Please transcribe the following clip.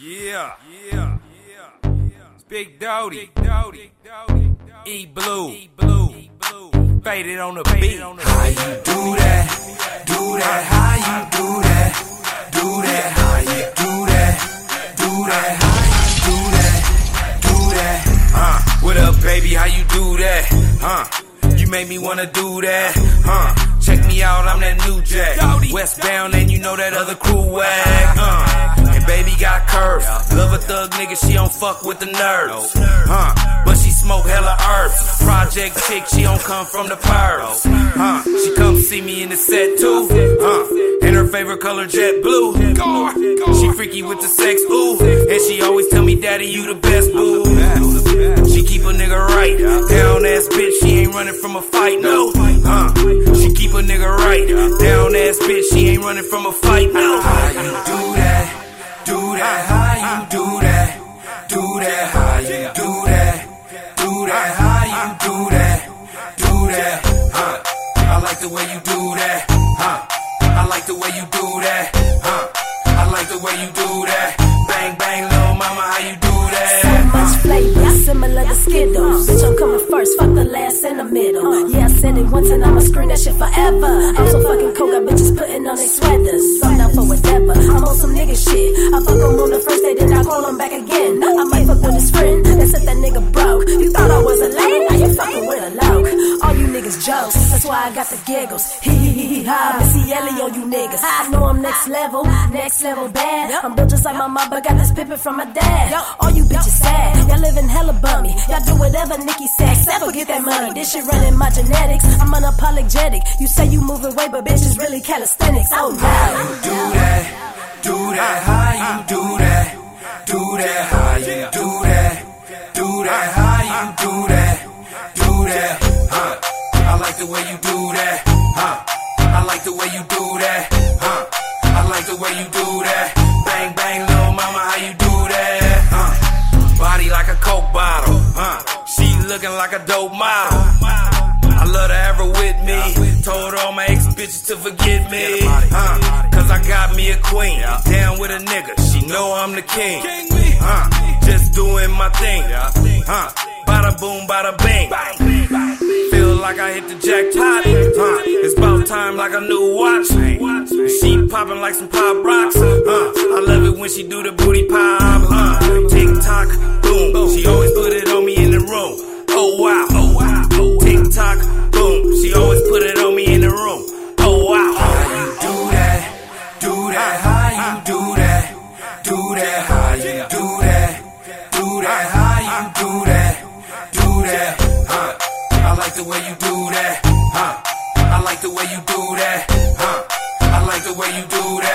Yeah, yeah, yeah. It's Big Doty, Doty, E Blue, E Blue, faded on the beat. How you do that? Do that? How you do that? Do that? How you do that? Do that? How you do that? Do that? Uh, what up, baby? How you do that? Huh? You made me wanna do that, huh? Check me out, I'm that new jack. Westbound, and you know that other crew wag. Uh, curves. Love a thug nigga, she don't fuck with the nerves. Huh? But she smoke hella herbs. Project chick, she don't come from the pearls. Huh? She come see me in the set too. Huh? And her favorite color jet blue. She freaky with the sex, ooh. And she always tell me, Daddy, you the best, boo. She keep a nigga right. Down ass bitch, she ain't running from a fight, no. Huh? She keep a nigga right. Down ass bitch, she ain't running from a fight, no. That? Huh? I like the way you do that. Huh? I like the way you do that. Huh? I like the way you do that. Bang bang, little mama, how you do that? So much flavor, similar to Skittles. Bitch, I'm coming first, fuck the last in the middle. Yeah, I said it once and I'ma scream that shit forever. I'm so fucking cold, got bitches putting on their sweaters. I'm down for whatever, I'm on some nigga shit. I fuck him on the first day, then I call him back again. I might fuck with his friend, that said that nigga broke. You thought I was a lame, now you fucking jokes, that's why I got the giggles. Hee hee hee ha, Missy Elliott on you niggas. I know I'm next level, next level bad. I'm built just like my mom, but got this pippin' from my dad. All you bitches sad, y'all living hella bummy. Y'all do whatever Nikki says, except for get that money. This shit running my genetics. I'm unapologetic. You say you moving weight, but bitch is really calisthenics. Oh no. Like the way you do that. Huh? I like the way you do that. Huh? I like the way you do that. Bang bang, little mama, how you do that? Huh? Body like a coke bottle, huh? She looking like a dope model. I love to have her with me. Told all my ex bitches to forgive me, huh? Cause I got me a queen. Down with a nigga, she know I'm the king, huh? Just doing my thing, huh? Bada boom, bada bing. Like I hit the jackpot? It's about time like a new watch. She popping like some pop rocks, huh? I love it when she do the booty pop, huh? like the way you do that, huh? I like the way you do that, huh? I like the way you do that.